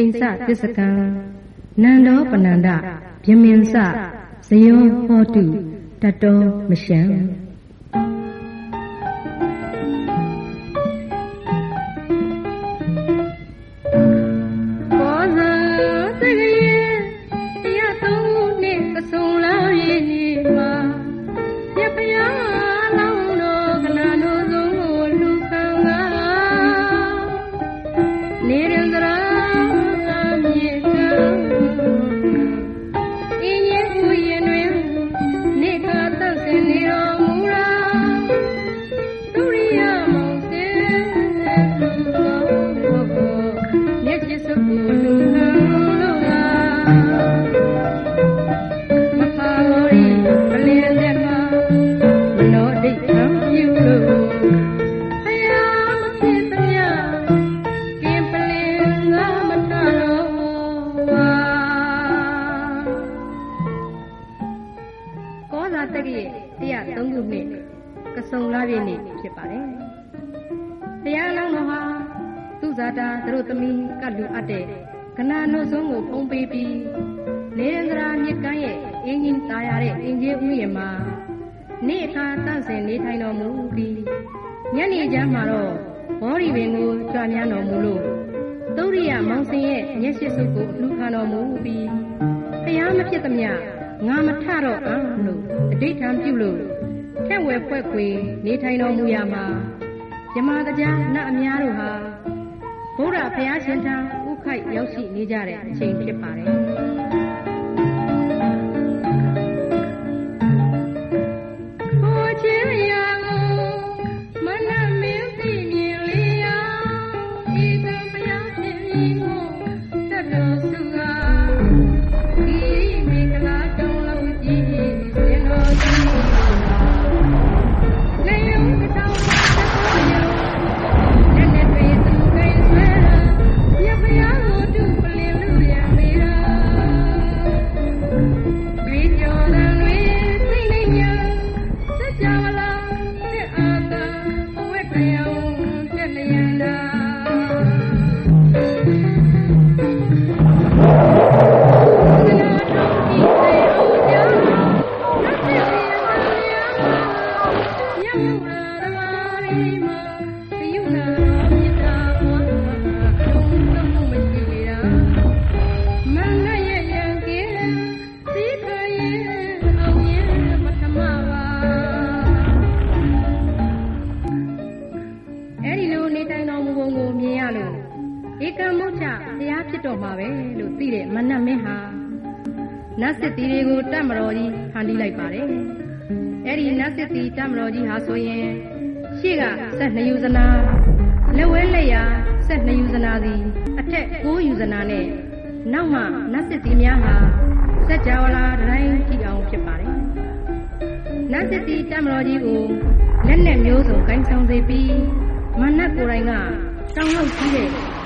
စိန်စသစ္စကံနန္ဒောပနန္ဒဗျမင်စဇယောဟောတုတတောမရှံ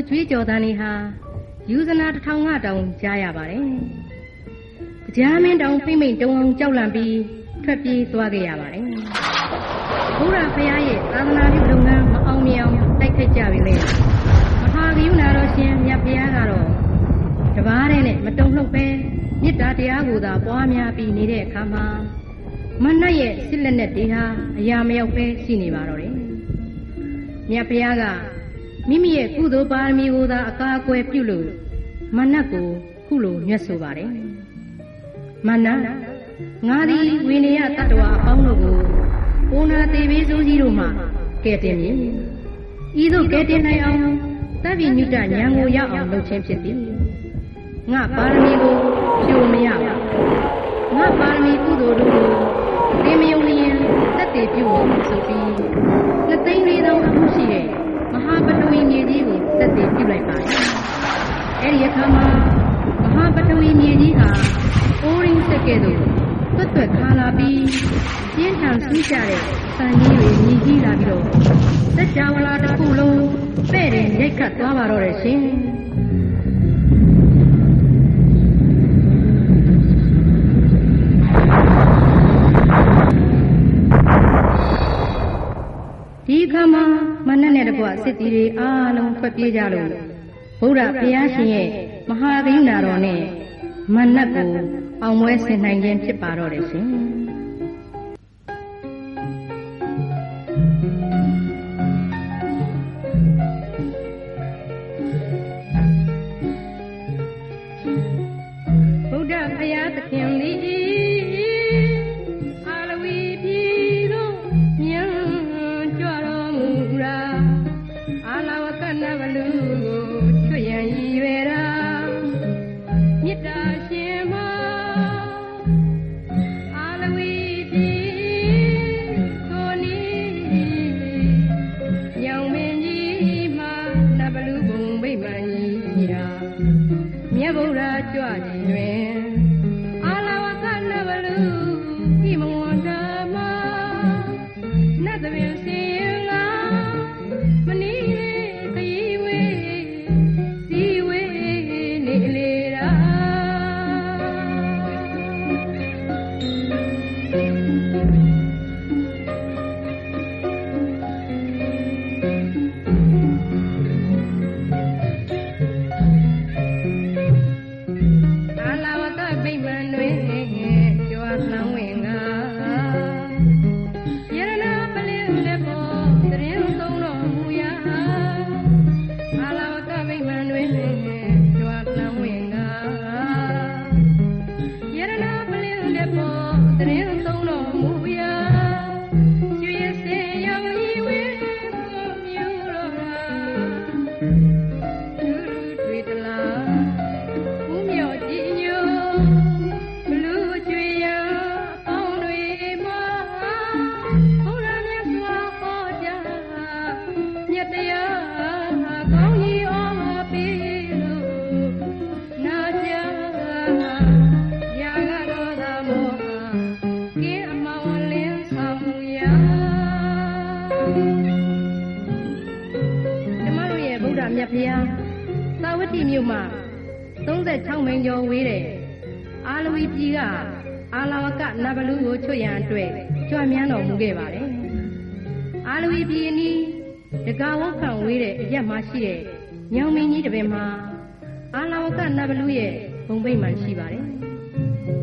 န်းတွေဟာယူဇနာတစ်ထောင်ကတောင်ကြားရပါတယ်။ကြားမင်းတောင်ဖိမိန်တုံအောင်ကြောက်လန့်ပြီးထွက်ပြေးသွားခဲ့ရပါတယ်။ဘုရားဖရာရဲ့သာသနာပြုလုပ်ငန်းမအောင်မြင်အောင်တိုက်ခိုက်ကြပြီလေ။မဟာကရုဏာတော်ရှင်မြတ်ဖရာကတော့တပားတဲ့နဲ့မတုံ့လှုပ်ပဲမေတ္တာတရားကိုသာပွားများပြီးနေတဲ့အခါမှာမနတ်ရဲ့စစ်လက်နဲ့တေဟာအရာမရောက်ပဲရှိနေပါတော့တယ်။မြတ်ဖရာက မိမိရဲ့ကုသိုလ်ပါရမီကိုသာအကာအကွယ်ပြုလို့မနတ်ကိုခုလိုညွှတ်ဆိုပါတယ်မနတ်ငါသည်ဝိနည်းတတ္တဝါအပေါင်းတို့ကိုကိုနာသေးပေးစိုးကြီးတို့မှကဲ့တင်မည်ဤသို့ကဲတင်နိုင်အောင်တပ်ပြညုတဉာဏ်ကိုရောက်အောင်လုပ်ခြင်းဖြစ်သည်ငါပါရမီကိုဖြိုမရပါငါပါရမီကုသိုလ်တို့ကိုသင်မယုံလျင်တက်တည်ပြုဖို့ဆိုပြီးနှစ်သိန်းလေးသောအမှုရှိတဲ့မဟာပထဝီ မြေကြီးကိုတက်တည်ပြုလိုက်ပါတယ်အဲဒီအခါမှာမဟာပထဝီမြေကြီးဟာအိုးရင်းစက်ကဲ့သို့သွက်သွက်ခါလာပြီးပြင်းထန်ဆူးကြတဲ့စံကြီးတွေမြည်ကြီးလာပြီးတော့စัจ java လာတစ်ခုလုံးပဲ့တယ်ရိုက်ခတ်သွားပါတော့တယ်ရှင် က်နဲ့တကွစစ်တီတွေအားလုံးထွက်ပြေးကြလို့ဗုဒ္ဓဘုရားရှင်ရဲ့မဟာကရုဏာတော်နဲ့မနတ်ကိုအောင်ပွဲဆင်နိုင်ခြင်းဖြစ်ပါတော့တယ်ရှင်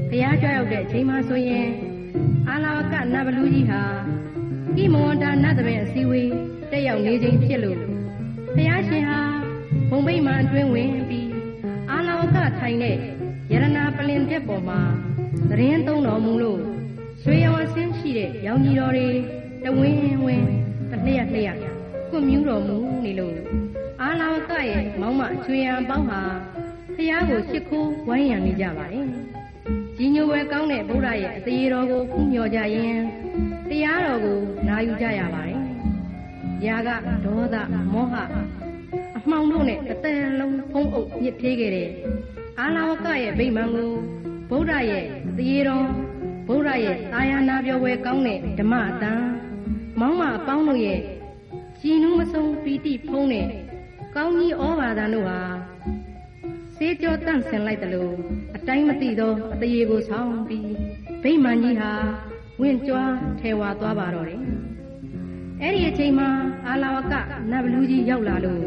ဘုရားကြွရောက်တဲ့အချိန်မှာဆိုရင်အာလဝကနဘလူကြီးဟာကိမဝန္တာနတ်တပင်အစည်းအဝေးတက်ရောက်နေခြင်းဖြစ်လို့ဘုရားရှင်ဟာဘုံဗိမာန်အတွင်းဝင်ပြီးအာလဝကထိုင်တဲ့ယရနာပလင်တက်ပေါ်မှာသတင်းသုံးတော်မူလို့ရွှေရောင်အဆင်းရှိတဲ့ရောင်ကြီးတော်တွေတဝင်းဝင်းတစ်လျက်လျက်ကွမြူးတော်မူနေလို့အာလဝကရဲ့မောင်းမရွှေရန်ပေါင်းဟာဖះကိုချစ်ခိုးဝိုင်းရံနေကြပါတယ်။ ကြီးညိုဝဲကောင်းတဲ့ဗုဒ္ဓရဲ့အသေးတော်ကိုဖူးမြော်ကြရင်တရားတော်ကိုနာယူကြရပါတယ်။ຢာကဒေါသမောဟအမှောင်တို့နဲ့အတန်လုံးဖုံးအုပ်ညစ်ထေးခဲ့တဲ့အာလဝကရဲ့ဗိမာန်ကိုဗုဒ္ဓရဲ့တရေတော်ဗုဒ္ဓရဲ့တာယာနာပြောပွဲကောင်းတဲ့ဓမ္မအတန်မောင်းမအပေါင်းတို့ရဲ့ကြည်နူးမဆုံးပီတိဖုံးတဲ့ကောင်းကြီးဩဘာသာတို့ဟာစေကြောတန့်ဆင်လိုက်တယ်လို့အ တိုင်းမသိသောအတရေကိုဆောင်းပြီးဗိမာန်ကြီးဟာဝင့်ကြွားထဲဝါသွားပါတော့တယ်အဲ့ဒီအချိန်မှာအာလဝကနတ်ဘလူးကြီးရောက်လာလို့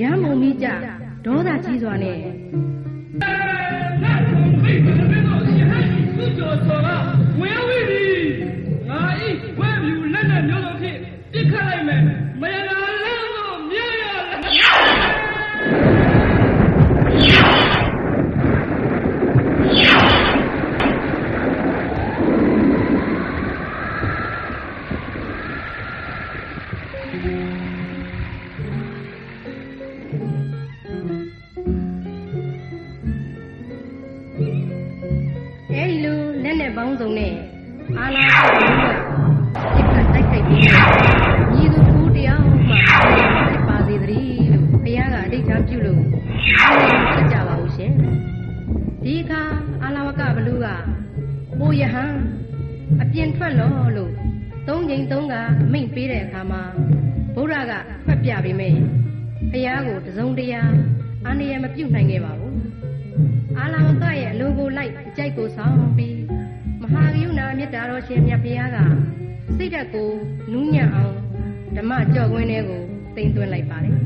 ရမ်းမုံမိကြဒေါသကြီးစွာနဲ့သူကျော်စော်ကဝင်ဝိသည်ငါဤဝဲမြူလက်နဲ့မျိုးစုံ အဲဒီလိုလက်နဲ့ပေါင်းစုံနဲ့အာနာတိကပြစ်ခတ်တိုက်ခိုက်ပြီးညီသူတူတရားမှဖြစ်ပါစေသတည်းလို့ဘုရားကအဋ္ဌာပြုလို့ဆက်ကြပါဦးရှင်ဒီအခါအာလာဝကဘလူကအိုယဟန်အပြင်ထွက်လို့လို့သုံးချိန်သုံးကအမိန့်ပေးတဲ့အခါမှာ ဗုဒ္ဓကဖတ်ပြပေးမယ်ဖယားကိုတစုံတရာအာဏာမပြုတ်နိုင်ခဲ့ပါဘူးအာလာဝကရဲ့အလိုကိုလိုက်အကြိုက်ကိုဆောင်ပြီးမဟာဂယုဏမေတ္တာတော်ရှင်မြတ်ဘုရားကစိတ်ဓာတ်ကိုနူးညံ့အောင်ဓမ္မကြော့ကွင်းတွေကိုတင်သွင်းလိုက်ပါတယ်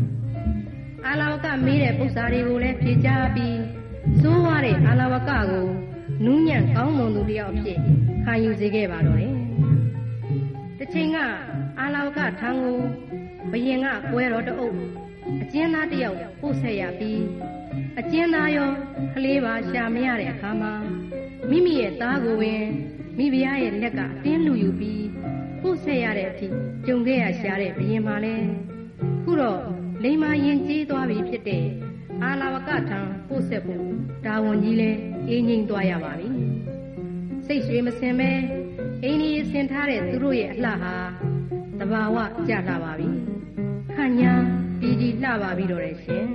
အာလာဝကမေးတဲ့ပု္ပ္ပာတွေကိုလည်းဖြေချပြီးစိုးဝါတဲ့အာလာဝကကိုနူးညံ့ကောင်းမွန်သူတစ်ယောက်အဖြစ်ခံယူစေခဲ့ပါတော့တယ်။တစ်ချိန်ကအာလာဝကထံကို ဘယင်ကကွဲတော်တအုပ်အကျဉ်းသားတစ်ယောက်ပို့ဆက်ရပြီးအကျဉ်းသားရောကလေးပါရှာမရတဲ့အခါမှာမိမိရဲ့သားကိုဝင်မိဖုရားရဲ့လက်ကအတင်းလူယူပြီးပို့ဆက်ရတဲ့အထိကြုံခဲ့ရရှာတဲ့ဘယင်မှာလဲခုတော့လိမ္မာရင်ကြီးသွားပြီဖြစ်တဲ့အာလာဝကထံပို့ဆက်ဖို့ဒါဝန်ကြီးလဲအင်းငိမ့်သွားရပါပြီစိတ်ရွှေမစင်ပဲအင်းကြီးဆင်ထားတဲ့သူတို့ရဲ့အလှဟာတဘာဝကြလှပါပြီ ခညာတီတီလှပါပြီတော့တယ်ရှင်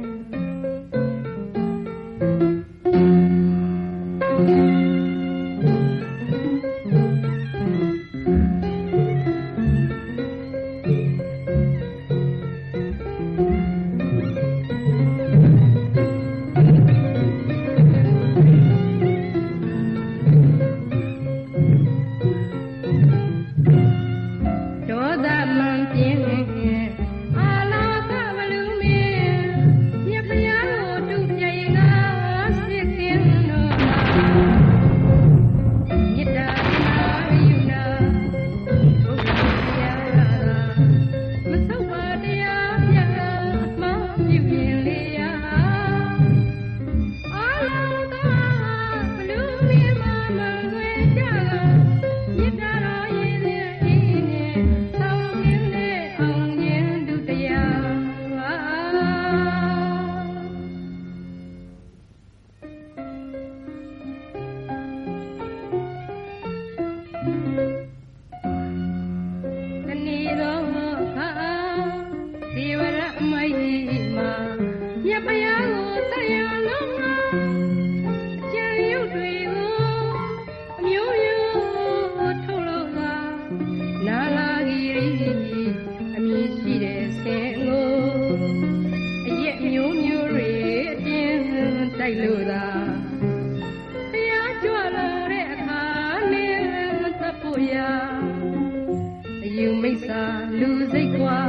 ယူမိစ္ဆာလူစိတ်ကွာ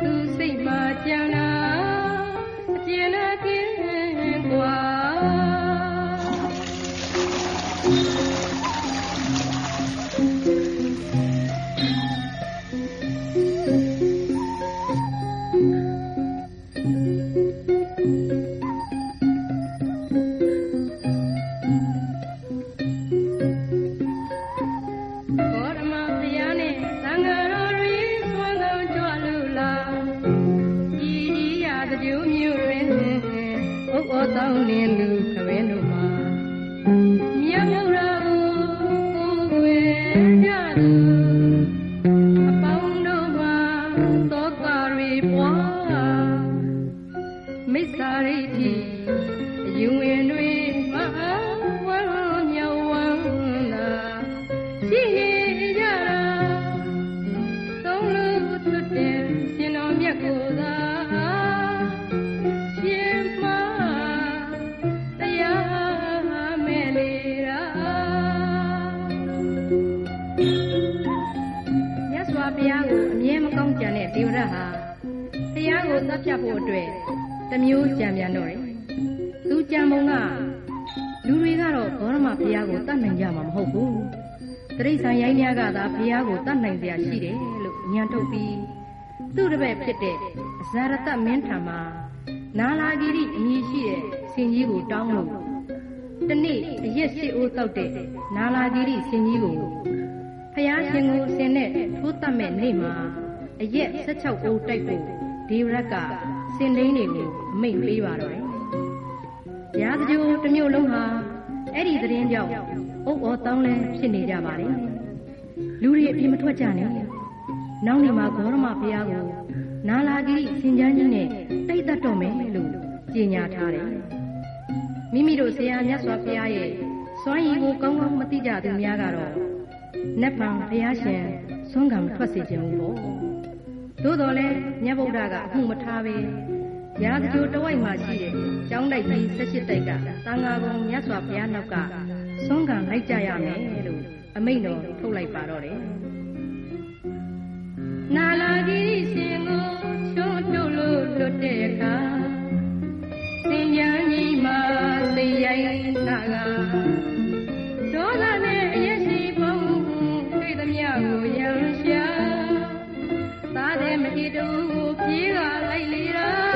သူစိတ်မှာကြံလာ ဆင်ကြီးကိုတောင်းလို့တနေ့အရက်ရှိအိုးတောက်တဲ့နာလာဂီရိဆင်ကြီးကိုဖျားရှင်ကိုဆင်နဲ့ထိုးတတ်မဲ့နေ့မှာအရက်16အိုးတိုက်ဖို့ဒေဝရတ်ကစင်လိန်တွေကိုအမိန့်ပေးပါတော့တယ်။ရာဇဂျိုတစ်မျိုးလုံးဟာအဲ့ဒီသတင်းကြောင့်အုပ်အော်တောင်းလဲဖြစ်နေကြပါတယ်လူတွေအပြင်မထွက်ကြနဲ့နောက်နေမှာဂေါရမဘုရားကိုနာလာဂိရိစင်ချမ်းကြီးနဲ့တိတ်တတ်တော့မယ်လို့ကြေညာထားတယ် မိမိတို့ဆရာမြတ်စွာဘုရားရဲ့စွမ်းရည်ကိုကောင်းကောင်းမသိကြသူများကတော့နတ်ပံဘုရားရှင်ဆုံးကံမထွက်စေခြင်းဘူးပေါ့သို့တော်လဲမြတ်ဗုဒ္ဓကအမှုမထားပဲရာဇဂိုတဝိုက်မှာရှိတဲ့ကျောင်းတိုက်ကြီး78တိုက်ကသံဃာကုံမြတ်စွာဘုရားနောက်ကဆုံးကံလိုက်ကြရမယ်လို့အမိန့်တော်ထုတ်လိုက်ပါတော့တယ်နာလာကြီးရှင်ကိုချွတ်ထုတ်လို့လွတ်တဲ့အခါစင်ကြ မ်းကြီးမှာသိရိုင်းနာကဒေါသနဲ့အရက်ရှိဖုံးတွေ့သမျှကိုရံရှာသားတဲ့မဟိတူကိုပြေးကလိုက်လေတာ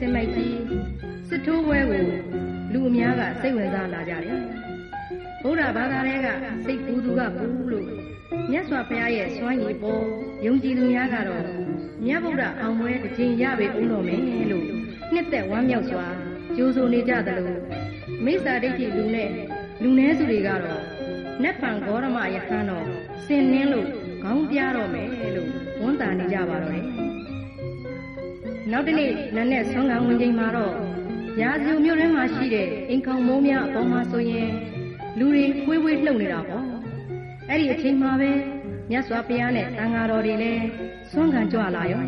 ယားနဲ့စင်မိုက်ကြီးစစ်ထိုးဝဲကိုလူအများကစိတ်ဝင်စားလာကြတယ်ဗုဒ္ဓဘာသာတွေကစိတ်ကူးသူကဘူးလို့မြတ်စွာဘုရားရဲ့စွမ်းရည်ပေါ်ယုံကြည်သူများကတော့မြတ်ဗုဒ္ဓအောင်ပွဲတစ်ချိန်ရပေအောင်တော်မယ်လို့နှစ်သက်ဝမ်းမြောက်စွာကြိုးဆိုနေကြသလိုမိစ္ဆာဒိဋ္ဌိလူနဲ့လူနည်းစုတွေကတော့နတ်ပံဂေါရမယဟန်တော်စင်နှင်းလို့ခေါင်းပြတော့မယ်လို့ဝန်တာနေကြပါတော့တယ် နောက်တနေ့နတ်နဲ့ဆွမ်းကံဝင်ချိန်မှာတော့ရာဇူမြို့ထဲမှာရှိတဲ့အိမ်ခေါင်မိုးများအပေါ်မှာဆိုရင်လူတွေဝေးဝေးလှုပ်နေတာပေါ့အဲ့ဒီအချိန်မှာပဲမြတ်စွာဘုရားနဲ့တန်ဃာတော်တွေလည်းဆွမ်းကံကြွလာရော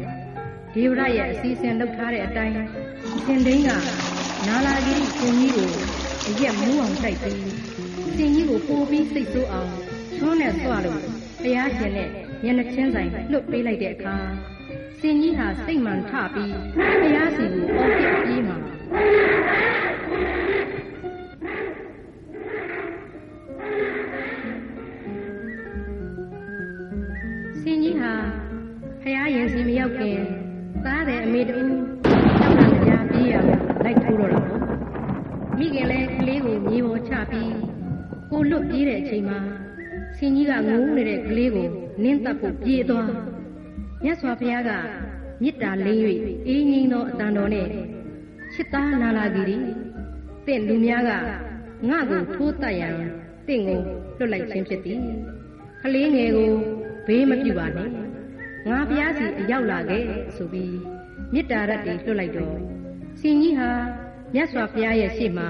ဒေဝရရဲ့အစီအစဉ်လုပ်ထားတဲ့အတိုင်းရှင်ဒိန်းကနာလာကြီးရှင်ကြီးကိုအရက်မူးအောင်တိုက်ပြီးရှင်ကြီးကိုပိုးပြီးစိတ်ဆိုးအောင်ချွန်းနဲ့ဆွလို့ဘုရားရှင်နဲ့မျက်နှချင်းဆိုင်လွတ်ပေးလိုက်တဲ့အခါ စင်ကြီးဟာစိတ်မှန်ထပြီးဘုရားစီကိုအော်ပြပြေးမှာစင်ကြီးဟာဘုရားရင်စီမရောက်ခင်သားတဲ့အမေတူတောင်းတာကြားပြေးရလိုက်ထိုးတော့တာပေါ့မိခင်လည်းကလေးကိုမြေပေါ်ချပြီးကိုလွတ်ပြေးတဲ့အချိန်မှာစင်ကြီးကငိုးနေတဲ့ကလေးကိုနင်းတပ်ဖို့ပြေးသွား မြတ်စွာဘုရားကမေတ္တာလင်း၍အေးငိမ့်သောအတန်တော်နဲ့ချစ်သားနာလာကြည်တင့်လူများကငါ့ကိုထိုးတတ်ရန်တင့်ကိုလွတ်လိုက်ခြင်းဖြစ်သည်ကလေးငယ်ကိုဘေးမပြူပါနဲ့ငါဘုရားစီအရောက်လာခဲ့ဆိုပြီးမေတ္တာရက်တွေလွတ်လိုက်တော့စင်ကြီးဟာမြတ်စွာဘုရားရဲ့ရှေ့မှာ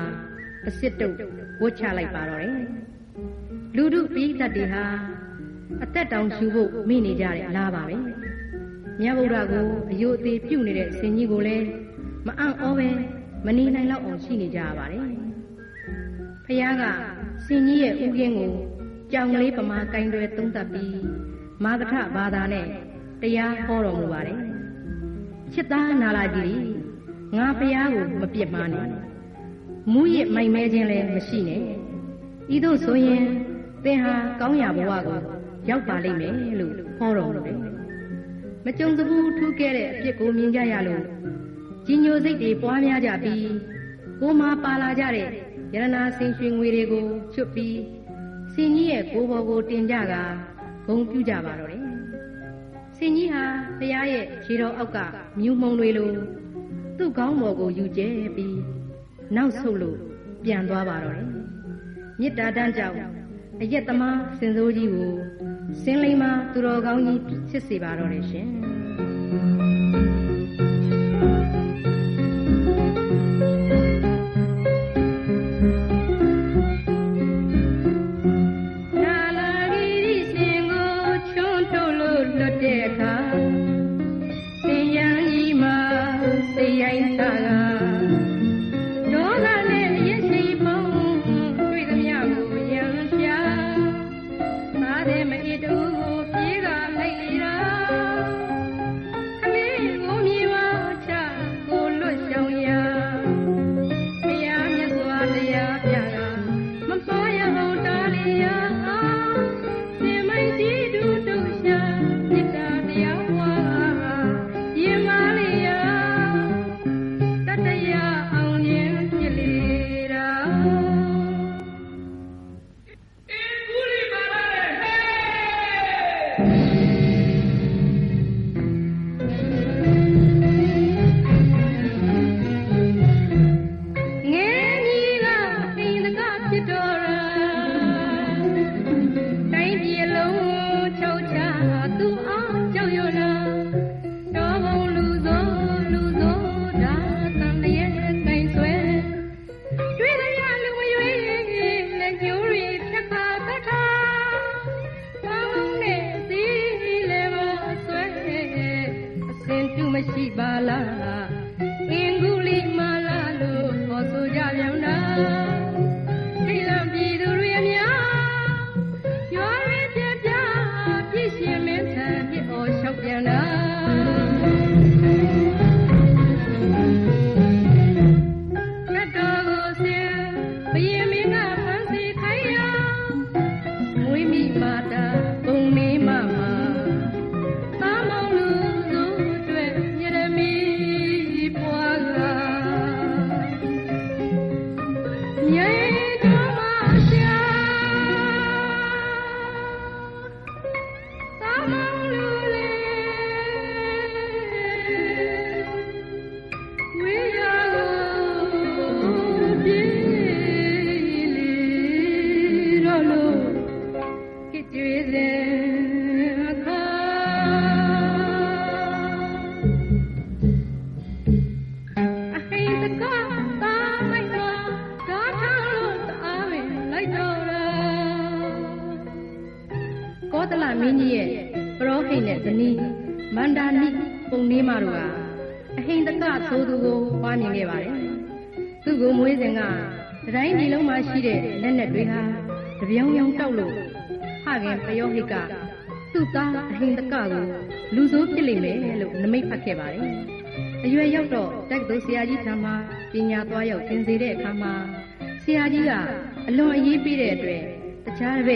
အစစ်တုပ်ဝတ်ချလိုက်ပါတော့တယ်လူတို့ပြီးတတ်တွေဟာအသက်တောင်ရှူဖို့မိနေကြတယ်လားပါပဲ မြတ်ဗုဒ္ဓကိုအယုအသေးပြုတ်နေတဲ့စင်ကြီးကိုလည်းမအံ့ဩပဲမနေနိုင်တော့အောင်ရှိနေကြရပါတယ်ဖះကစင်ကြီးရဲ့ဥကင်းကိုကြောင်လေးပမာကင်တွေသုံးသပ်ပြီးမာသထဘာသာနဲ့တရားဟောတော်မူပါတယ်ချစ်သားနာလာကြည်ငါဖះကိုမပြစ်မှားနဲ့မူးရစ်မိုင်မဲခြင်းလည်းမရှိနဲ့ဤသို့ဆိုရင်သင်ဟာကောင်းရာဘဝကိုရောက်ပါလိမ့်မယ်လို့ဟောတော်မူတယ် မကြုံစဘူးထူးခဲ့တဲ့အဖြစ်ကိုမြင်ကြရလို့ကြီးညိုစိတ်တွေပွားများကြပြီးကိုမာပါလာကြတဲ့ယရနာစင်ရွှေငွေတွေကိုချွတ်ပြီးစင်ကြီးရဲ့ကိုယ်ပေါ်ကိုတင်ကြကဂုံပြူကြပါတော့တယ်စင်ကြီးဟာဘုရားရဲ့ခြေတော်အောက်ကမြူးမှုံတွေလိုသူ့ခေါင်းပေါ်ကိုယူကျဲပြီးနောက်ဆုတ်လို့ပြန်သွားပါတော့တယ်မေတ္တာတန်းကြောင့်အယက်သမားစင်စိုးကြီးကို စင်လိမ္မာသူတော်ကောင်းကြီးဖြစ်စေပါတော့တယ်ရှင်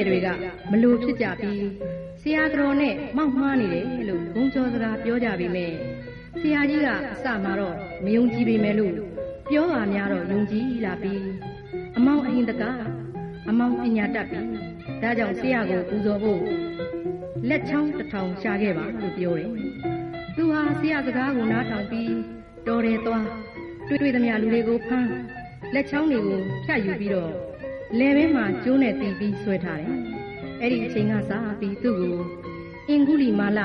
ခြားတပည့်တွေကမလို့ဖြစ်ကြပြီးဆရာတော်နဲ့မောက်မှားနေတယ်လို့ဂုံကျော်စကားပြောကြပေမဲ့ဆရာကြီးကအစမှာတော့မယုံကြည်ပေမဲ့လို့ပြောပါများတော့ယုံကြည်လာပြီးအမောင်အဟင်တကအမောင်ပညာတတ်ပြီးဒါကြောင့်ဆရာကိုပူဇော်ဖို့လက်ချောင်းတစ်ထောင်ရှာခဲ့ပါလို့ပြောတယ်။သူဟာဆရာစကားကိုနားထောင်ပြီးတော်တယ်သွားတွေ့တွေ့သမျှလူတွေကိုဖမ်းလက်ချောင်းတွေကိုဖြတ်ယူပြီးတော့ လဲဘဲမှာကျိုးနဲ့တီးပြီးဆွဲထားတယ်။အဲ့ဒီအချိန်ကစပြီးသူ့ကိုအင်္ဂုလိမာလ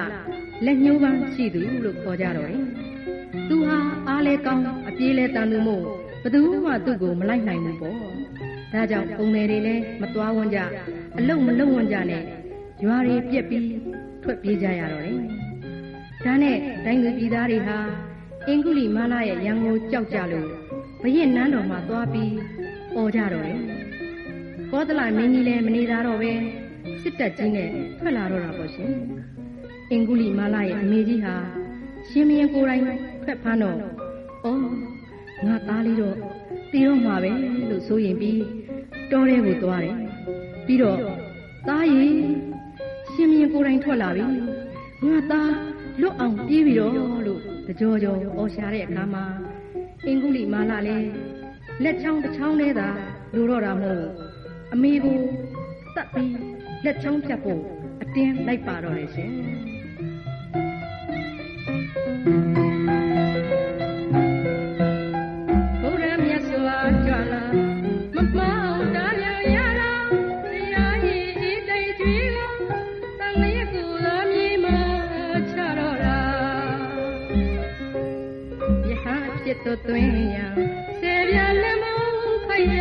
လက်ညှိုးပန်းရှိသူလို့ခေါ်ကြတော့တယ်။သူဟာအားလဲကောင်းအပြေးလဲတန်သူမို့ဘယ်သူမှသူ့ကိုမလိုက်နိုင်ဘူးပေါ့။ဒါကြောင့်ပုံငယ်တွေလည်းမသွားဝန်းကြအလုံမလုံဝန်းကြနဲ့ရွာတွေပြက်ပြီးထွက်ပြေးကြရတော့တယ်။ဒါနဲ့တိုင်းသူပြည်သားတွေဟာအင်္ဂုလိမာလရဲ့ရန်ကိုကြောက်ကြလို့ဘရင်နန်းတော်မှာသွားပြီးអော်ကြတော့တယ်။ ကောသလမင်းကြီးလည်းမနေသာတော့ပဲစစ်တပ်ကြီးနဲ့ထွက်လာတော့တာပေါ့ရှင်။အင်္ဂုလိမာလရဲ့အမေကြီးဟာရှင်မင်းကိုယ်တိုင်ထွက်ဖမ်းတော့အော်ငါသားလေးတော့တည်တော့မှာပဲလို့ဆိုရင်ပြီးတောထဲကိုသွားတယ်။ပြီးတော့သားရီရှင်မင်းကိုယ်တိုင်ထွက်လာပြီ။ငါသားလွတ်အောင်ပြေးပြီတော့လို့တကြောကြောအော်ရှာတဲ့အခါမှာအင်္ဂုလိမာလလည်းလက်ချောင်းတစ်ချောင်းနဲ့သာလိုတော့တာမဟုတ် အမေကိုတတ်ပြီးလက်ချောင်းဖြတ်ဖို့အတင်းလိုက်ပါတော့တယ်ရှင်ဘုရားမြတ်စွာကြွလာမမောက်တာရရလာတရားဤဤတိတ်ကျွေးကိုတန်လျက်ကိုသာမြေမှာချတော့တာယဟဖြစ်တော်သွင်းရဆေပြလက်မခိုင်ရ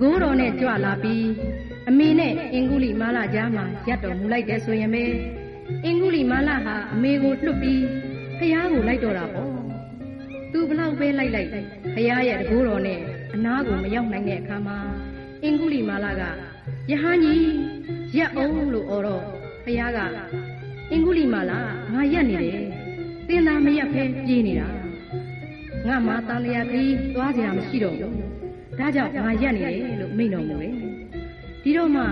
ကိုးတော်နဲ့ကြွလာပြီးအမေနဲ့အင်္ဂုလိမာလကြားမှာရပ်တော်မူလိုက်တယ်ဆိုရင်ပဲအင်္ဂုလိမာလဟာအမေကိုလွတ်ပြီးဖះကိုလိုက်တော့တာပေါ့သူဘလောက်ပဲလိုက်လိုက်ဖះရဲ့တကိုးတော်နဲ့အနာကိုမရောက်နိုင်တဲ့အခါမှာအင်္ဂုလိမာလကယဟန်ကြီးရက်အောင်လို့អော်တော့ဖះကအင်္ဂုလိမာလငါရက်နေတယ်သင်သာမရက်ဖဲပြေးနေတာငါမှတန်လျာကြီးသွားကြရမရှိတော့ဘူး ဒါကြောင့်ငါရက်နေတယ်လို့မိန့်တော်မူတယ်ဒီတော့မှ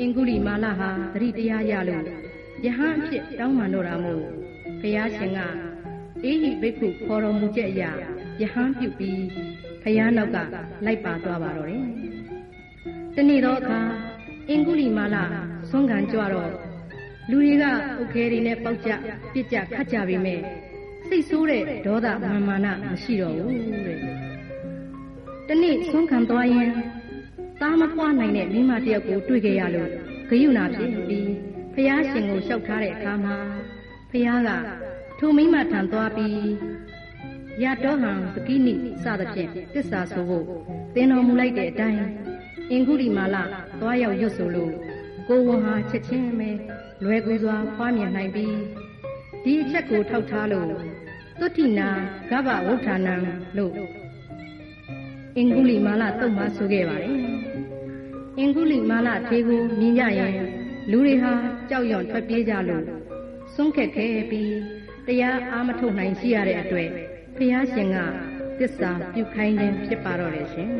အင်္ဂုလိမာလဟာသတိတရားရလို့ယဟန်အဖြစ်တောင်းပန်တော့တာမို့ဘုရားရှင်ကအေဟိဘိက္ခုခေါ်တော်မူချက်အရယဟန်ပြုပြီးဘုရားနောက်ကလိုက်ပါသွားပါတော့တယ်။တနေ့တော့အခါအင်္ဂုလိမာလဆွမ်းခံကြွတော့လူတွေကအုတ်ခဲတွေနဲ့ပေါက်ကြပြစ်ကြခတ်ကြပေမဲ့စိတ်ဆိုးတဲ့ဒေါသမာမာနမရှိတော့ဘူးတဲ့။ တနေ့ဆွမ်းခံသွားရင်သားမပွားနိုင်တဲ့မိန်းမတစ်ယောက်ကိုတွေ့ခဲ့ရလို့ဂယုဏဖြစ်ပြီးဖះရှင်ကိုလျှောက်ထားတဲ့အခါမှာဖះကထိုမိန်းမထံသွားပြီးရတောဟံပကိနိစသဖြင့်တစ္ဆာဆိုဖို့သင်တော်မူလိုက်တဲ့အတိုင်းအင်္ဂုလိမာလသွားရောက်ရွတ်ဆိုလို့ကိုဝန်ဟာချက်ချင်းပဲလွယ်ကူစွာဖွားမြင်နိုင်ပြီးဒီအချက်ကိုထောက်ထားလို့သုတိနာဂဗဝုဋ္ဌာနံလို့ အင်္ဂုလိမာလတုတ်မှဆိုခဲ့ပါတယ်အင်္ဂုလိမာလထေကိုမြင်ကြရင်လူတွေဟာကြောက်ရွံ့ထွက်ပြေးကြလို့ဆုံးခက်ခဲပြီးတရားအားမထုတ်နိုင်ရှိရတဲ့အတွက်ဖះရှင်ကတစ္ဆာပြုခိုင်းခြင်းဖြစ်ပါတော့တယ်ရှင်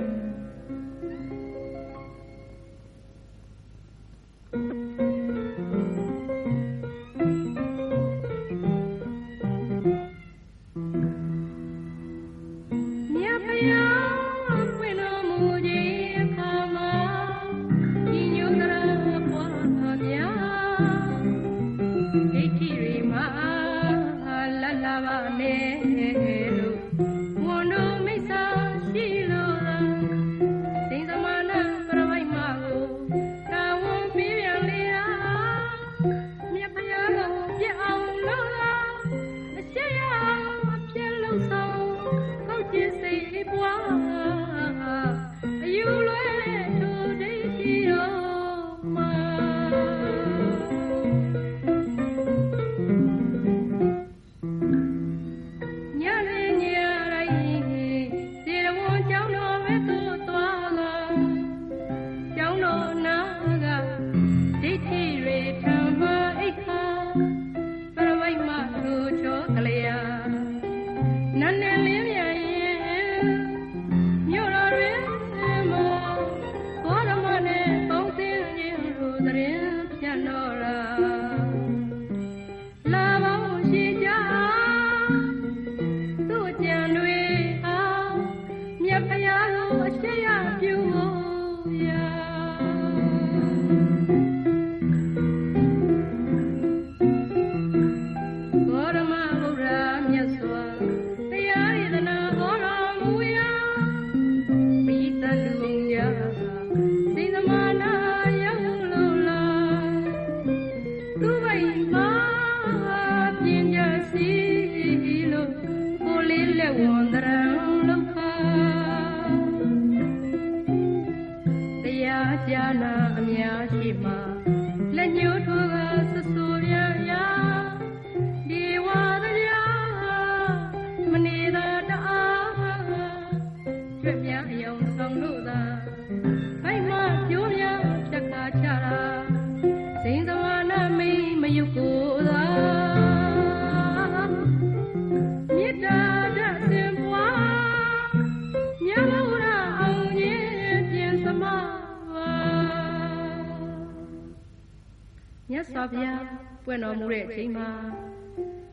မြတ်စွာဘုရားပွင့်တော်မူတဲ့အချိန်မှာ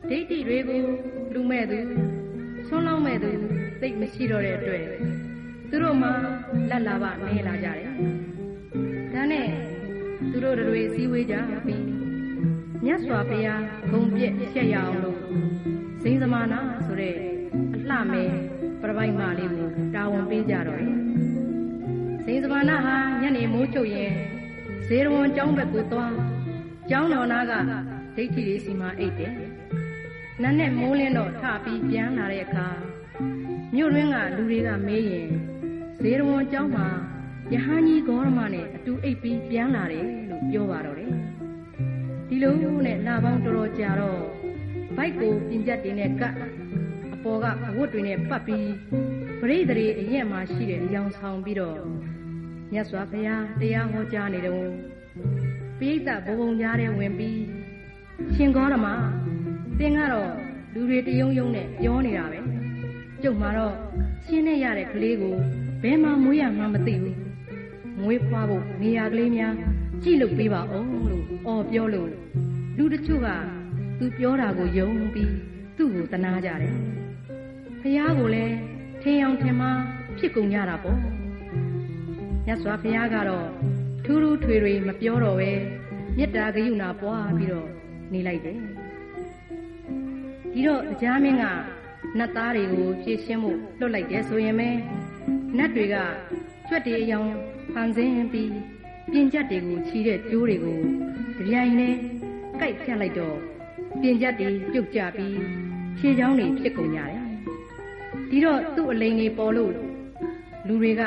ဒိဋ္ဌိတွေကိုလူမဲ့သူဆွန်းလောင်းမဲ့သူသိမရှိတော့တဲ့အတွက်သူတို့မှလက်လာပါနေလာကြတယ်ဒါနဲ့သူတို့တွေစည်းဝေးကြပြီးမြတ်စွာဘုရားဂုံပြည့်ရှက်ရအောင်လို့ဇိန်သမနာဆိုတဲ့အလှမဲပြပိုက်မလေးကိုတာဝန်ပေးကြတော့တယ်ဇိန်သမနာဟာညနေမိုးချုပ်ရင်ဇေရဝန်ကျောင်းဘက်ကိုသွား ကျောင်းတော်နာကဒိဋ္ဌိလေးစီမှာအိတ်တယ်နတ်နဲ့မိုးလင်းတော့ထပြီးပြန်လာတဲ့အခါမြို့ရင်းကလူတွေကမေးရင်ဇေရဝန်ကျောင်းမှာယဟန်ကြီးဂေါရမနဲ့အတူအိပ်ပြီးပြန်လာတယ်လို့ပြောပါတော့တယ်ဒီလိုနဲ့လာပေါင်းတော်တော်ကြာတော့ဘိုက်ကိုပြင်ကျက်တင်နဲ့ကပ်အပေါ်ကအဝတ်တွေနဲ့ပတ်ပြီးပရိသေတွေအရက်မှာရှိတဲ့အယောင်ဆောင်ပြီးတော့မြတ်စွာဘုရားတရားဟောကြားနေတော့ ပိဋကဘုံဘုံကြားထဲဝင်ပြီးရှင်ဂေါရမသင်ကတော့လူတွေတယုံယုံနဲ့ပြောနေတာပဲကျုပ်မှာတော့ရှင်းနေရတဲ့ကလေးကိုဘယ်မှာမွေးရမှမသိဘူးမွေးဖွားဖို့နေရာကလေးများကြည့်လို့ပေးပါအောင်လို့အော်ပြောလို့လူတချို့ကသူပြောတာကိုယုံပြီးသူ့ကိုတနာကြတယ်။ဖះကိုလည်းထင်အောင်ထင်မှားဖြစ်ကုန်ကြတာပေါ့။မြတ်စွာဘုရားကတော့ ထူးထူးထွေထွေမပြောတော့ပဲမေတ္တာဂရုဏာပွားပြီးတော့နေလိုက်တယ်။ဒီတော့တရားမင်းကနတ်သားတွေကိုဖြည့်ရှင်းဖို့လွတ်လိုက်တယ်ဆိုရင်ပဲနတ်တွေကကြွက်တေအယောင်ဖန်ဆင်းပြီးပြင်ကျက်တွေကိုချီတဲ့ကျိုးတွေကိုကြပြိုင်နဲ့ကြိုက်ဖြတ်လိုက်တော့ပြင်ကျက်တွေပြုတ်ကျပြီးခြေချောင်းတွေဖြစ်ကုန်ကြတယ်။ဒီတော့သူ့အလိန်တွေပေါ်လို့လူတွေက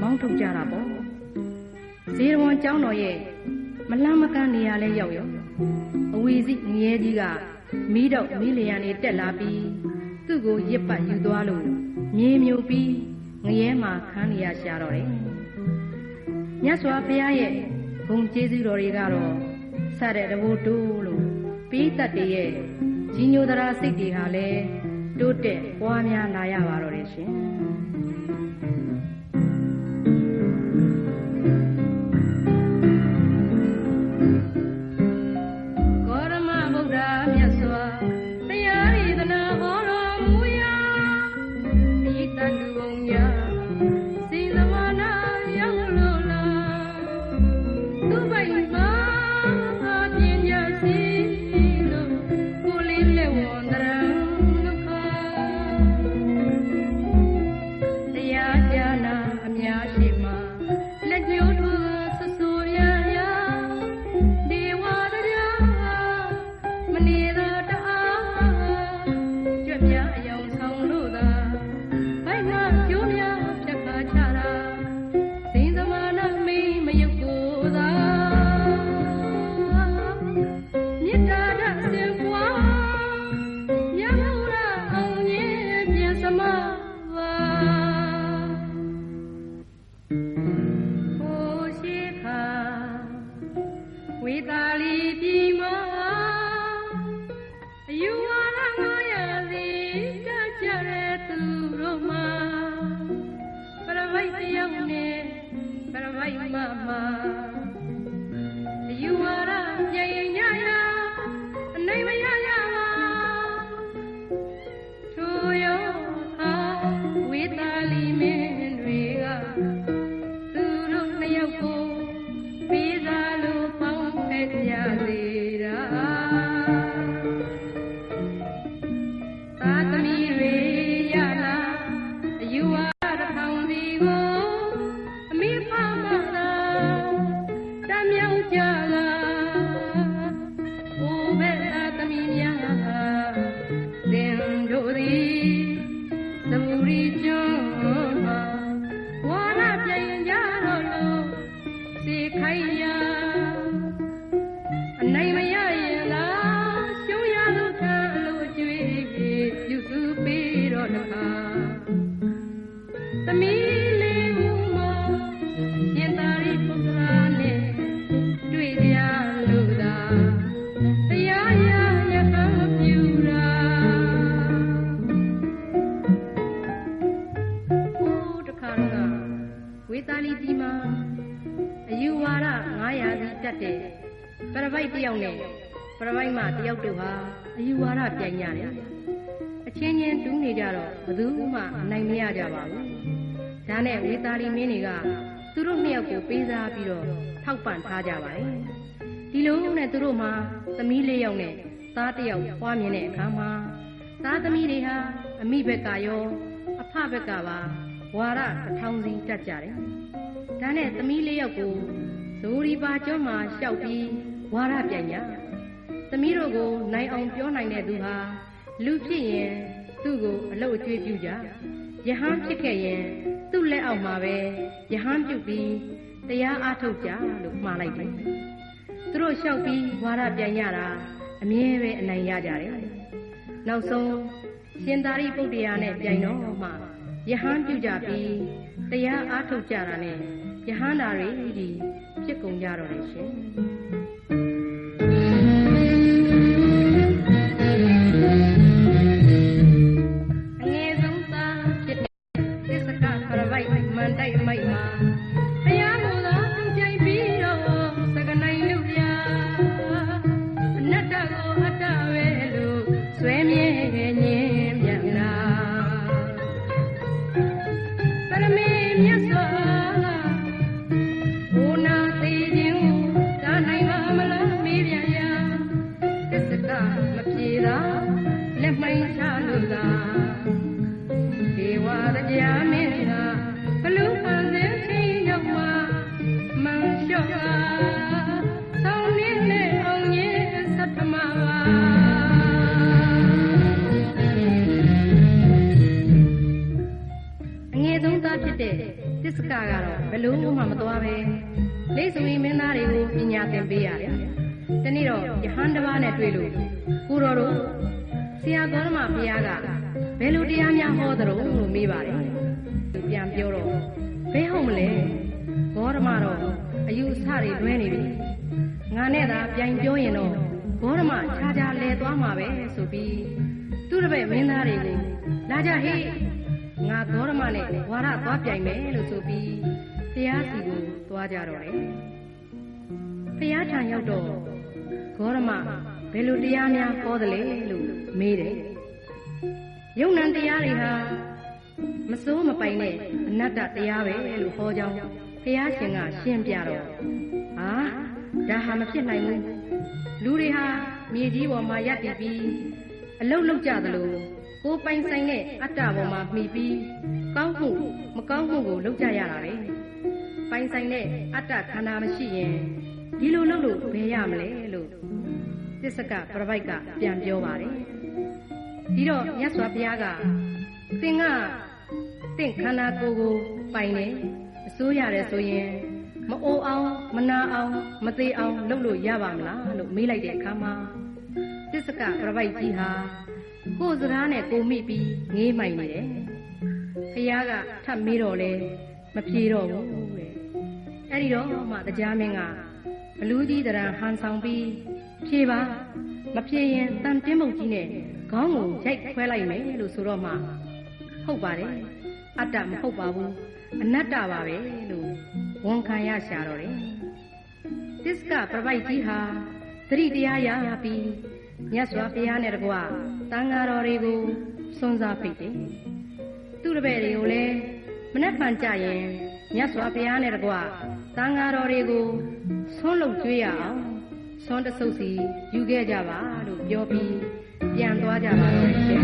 မောင်းထုတ်ကြတာပေါ့။ ဇေရဝန်ကျောင်းတော်ရဲ့မလန်းမကန်းနေရာလဲရောက်ရောအဝီစီငရဲကြီးကမီးတော့မီးလျံနေတက်လာပြီးသူ့ကိုရစ်ပတ်ယူသွားလို့မြေမြူပြီးငရဲမှာခန်းနေရရှာတော့တယ်မြတ်စွာဘုရားရဲ့ဂုံကျေးဇူးတော်တွေကတော့စတဲ့တဘိုးတိုးလို့ပြီးတတ်တရဲ့ကြီးညိုသရာစိတ်တွေဟာလည်းတိုးတက်ပွားများလာရပါတော့တယ်ရှင် ပရပိုက်မတစ်ယောက်တို့ဟာအယူဝါဒပြိုင်ကြတယ်အချင်းချင်းတူးနေကြတော့ဘယ်သူမှအနိုင်မရကြပါဘူးဒါနဲ့ဝေသာလီမင်းတွေကသူတို့နှစ်ယောက်ကိုပေးစားပြီးတော့ထောက်ပံ့ထားကြပါတယ်ဒီလိုနဲ့သူတို့မှာသမီးလေးယောက်နဲ့သားတစ်ယောက်ဖွားမြင်တဲ့အခါမှာသားသမီးတွေဟာအမိဘက်ကရောအဖဘက်ကပါဝါရတစ်ထောင်စီတက်ကြတယ်။ဒါနဲ့သမီးလေးယောက်ကိုဇိုရီပါကျွန်းမှာလျှောက်ပြီးဝါရပြန်ညာ။ သမီးတို့ကိုနိုင်အောင်ပြောနိုင်တဲ့သူဟာလူဖြစ်ရင်သူ့ကိုအလုတ်အကျွေးပြုကြ။ယဟန်ဖြစ်ခဲ့ရင်သူ့လက်အောက်မှာပဲယဟန်ပြုတ်ပြီးတရားအားထုတ်ကြလို့မှားလိုက်တယ်။သူတို့လျှောက်ပြီးဝါရပြန်ရတာအမြဲပဲအနိုင်ရကြတယ်။နောက်ဆုံးရှင်သာရိပုတ္တရာနဲ့ပြိုင်တော့မှယဟန်ပြုကြပြီးတရားအားထုတ်ကြတာနဲ့ယဟန္တာတွေဒီဖြစ်ကုန်ကြတော့တယ်ရှင် ဘယ်လိုတရားများဟောသလဲလို့မေးတယ်ယုံနံတရားတွေဟာမစိုးမပိုင်တဲ့အနတ္တတရားပဲလို့ဟောကြောင်းဖျားရှင်ကရှင်းပြတော့ဟာဒါဟာမဖြစ်နိုင်ဘူးလူတွေဟာမြေကြီးပေါ်မှာရပ်တည်ပြီးအလုတ်လုတ်ကြသလိုကိုယ်ပိုင်ဆိုင်တဲ့အတ္တပေါ်မှာမှီပြီးကောင်းမှုမကောင်းမှုကိုလုပ်ကြရတာပဲပိုင်ဆိုင်တဲ့အတ္တခန္ဓာမရှိရင်ဒီလိုလုပ်လို့ဘယ်ရမလဲလို့ သစ္စကပြပိုက်ကပြန်ပြောပါတယ်ဒီတော့မြတ်စွာဘုရားကသင်ကသင်ခန္ဓာကိုယ်ကိုပိုင်တယ်အစိုးရတယ်ဆိုရင်မအိုအောင်မနာအောင်မသေးအောင်လုပ်လို့ရပါမလားလို့မေးလိုက်တဲ့အခါမှာသစ္စကပြပိုက်ကြီးဟာကိုယ်စကားနဲ့ကိုမိပြီးငေးမိုင်နေတယ်ဘုရားကထပ်မေးတော့လဲမပြေတော့ဘူးတဲ့အဲ့ဒီတော့မှတရားမင်းကဘလူးကြီးတရံဟန်ဆောင်ပြီး ဖြေပါမဖြေရင်တန်တင်းမုတ်ကြီးနဲ့ခေါင်းကိုရိုက်ခွဲလိုက်မယ်လို့ဆိုတော့မှဟုတ်ပါတယ်အတ္တမဟုတ်ပါဘူးအနတ္တပါပဲလို့ဝန်ခံရရှာတော့တယ်သစ္စကပြပိုက်ကြီးဟာသတိတရားရပြီးမြတ်စွာဘုရားနဲ့တကွတန်ဃာတော်တွေကိုစွန့်စားဖိတ်တယ်သူ့တပည့်တွေကိုလည်းမနှက်ဖန်ကြရင်မြတ်စွာဘုရားနဲ့တကွတန်ဃာတော်တွေကိုဆွန့်လုပ်ကြွေးရအောင် ဆွန့်တဆုပ်စီယူခဲ့ကြပါလို့ပြောပြီးပြန်သွားကြပါတော့တယ်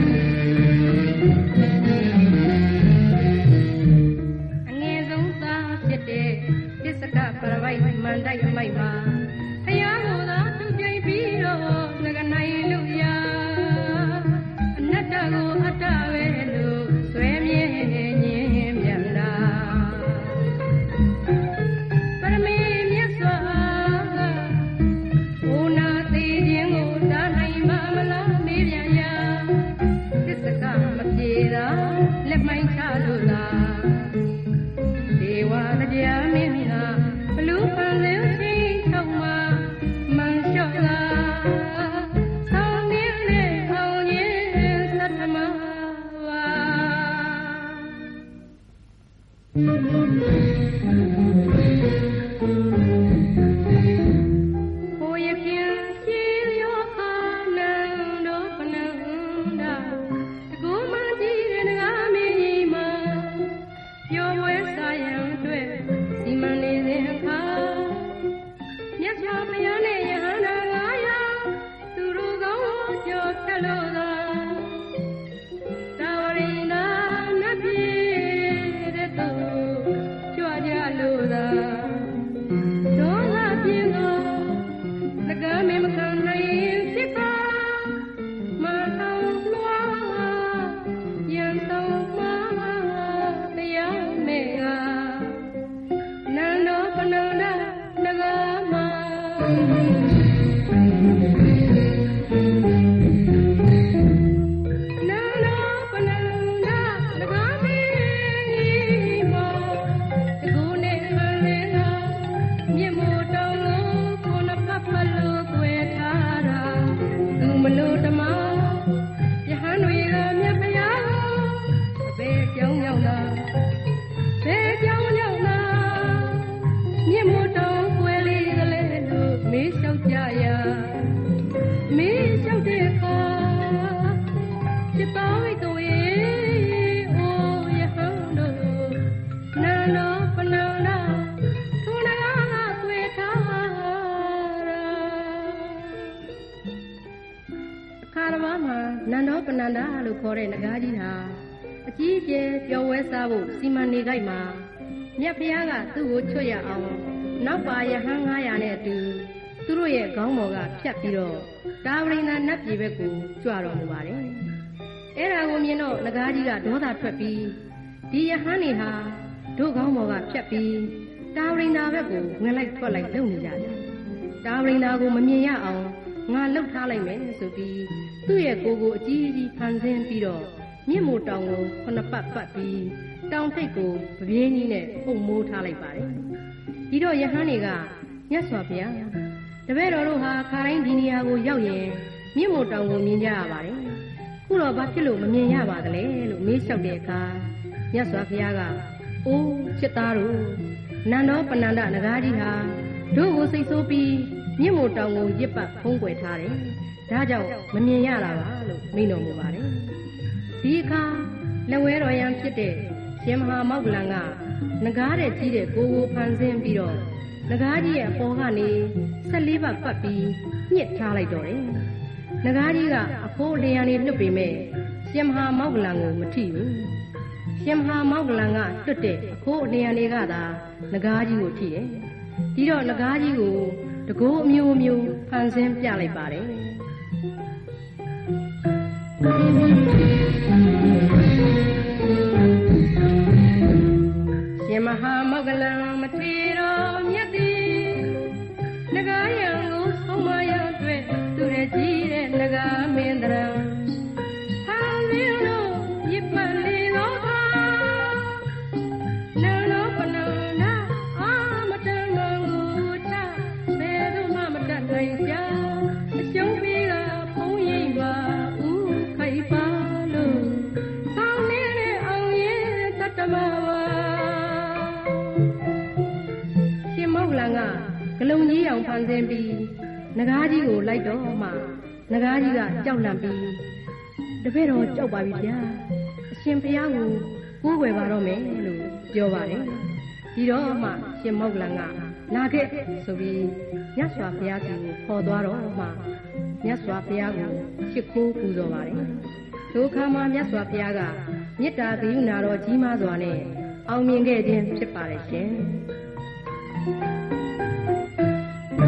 အငယ်ဆုံးသားဖြစ်တဲ့ပစ္စကပရဝိုက်မန္တိုက်အမိုက်မှာ မေးလျှောက်ကြရမေးလျှောက်တဲ့အခါจิตတော်ဝိတဝေအိုယဟန်တို့နန္ဒောပနန္ဒထုံနာကသွေထားရာအခါတစ်ပါးမှာနန္ဒောပနန္ဒလို့ခေါ်တဲ့နဂါးကြီးဟာအကြီးအကျယ်ပျော်ဝဲစားဖို့စီမံနေကြိုက်မှာမြတ်ဖျားကသူ့ကိုချွတ်ရအောင်နောက်ပါယဟန်900နဲ့အတူ သူတို့ရဲ့ခေါင်းပေါ်ကဖြတ်ပြီးတော့တာဝရိန္ဒနတ်ပြည်ဘက်ကိုကြွတော်မူပါတယ်။အဲ့ဒါကိုမြင်တော့နဂါးကြီးကဒေါသထွက်ပြီးဒီယဟန်နေဟာတို့ခေါင်းပေါ်ကဖြတ်ပြီးတာဝရိန်သာဘက်ကိုဝင်လိုက်ထွက်လိုက်လုပ်နေကြတယ်တာဝရိန်သာကိုမမြင်ရအောင်ငါလှုပ်ထားလိုက်မယ်ဆိုပြီးသူ့ရဲ့ကိုယ်ကိုအကြီးကြီးဖန်ဆင်းပြီးတော့မြင့်မို့တောင်ကိုခုနှစ်ပတ်ပတ်ပြီးတောင်ထိပ်ကိုပပြင်းကြီးနဲ့ပုံမိုးထားလိုက်ပါတယ်ဒီတော့ယဟန်တွေကမြတ်စွာဘုရား တပည့်တော်တို့ဟာခါတိုင်းဒီနေရာကိုရောက်ရင်မြင့်မို့တောင်ကိုမြင်ကြရပါတယ်ခုတော့ဘာဖြစ်လို့မမြင်ရပါသလဲလို့မေးလျှောက်တဲ့အခါမြတ်စွာဘုရားကအိုးချစ်သားတို့နန္ဒောပဏ္ဏနဂါးကြီးဟာတို့ကိုစိတ်ဆိုးပြီးမြင့်မို့တောင်ကိုရစ်ပတ်ဖုံးကွယ်ထားတယ်ဒါကြောင့်မမြင်ရတာပါလို့မိန့်တော်မူပါတယ်ဒီအခါလက်ဝဲတော်ရန်ဖြစ်တဲ့ရှင်မဟာမောက္ကလန်ကငကားတဲ့ကြီးတဲ့ကိုကိုဖန်ဆင်းပြီးတော့ ငကားကြီးရဲ့အပေါ်ကနေ14ပတ်ပတ်ပြီးညှစ်ထားလိုက်တော့တယ်ငကားကြီးကအဖိုးလျံနေလွတ်ပေမဲ့ရှင်မဟာမောက္ကလန်ကိုမထိဘူးရှင်မဟာမောက္ကလန်ကတွတ်တဲ့အခိုးအလျံတွေကသာငကားကြီးကိုထိတယ်ဒီတော့ငကားကြီးကိုတကိုးအမျိုးမျိုးဖန်ဆင်းပြလိုက်ပါတယ်ရှင်မဟာမောကလံမထေ ဖန်ဆင်းပြီးနဂါးကြီးကိုလိုက်တော့မှနဂါးကြီးကကြောက်လန့်ပြီးတပည့်တော်ကြောက်ပါပြီဗျာအရှင်ဘုရားကိုကိုးကွယ်ပါတော့မယ်လို့ပြောပါတယ်ဒီတော့မှရှင်မောက္ကလန်ကလာခဲ့ဆိုပြီးမြတ်စွာဘုရားကြီးကိုခေါ်သွားတော့မှမြတ်စွာဘုရားကိုရှ िख ိုးပူဇော်ပါတယ်ဒုက္ခမှာမြတ်စွာဘုရားကမေတ္တာကရုဏာတော်ကြီးမားစွာနဲ့အောင်မြင်ခဲ့ခြင်းဖြစ်ပါတယ်ရှင်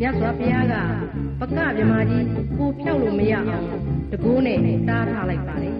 မြတ်စွာဘုရားကပကမြမကြီးကိုဖြောက်လို့မရအောင်တကိုးနဲ့တားထားလိုက်ပါတယ်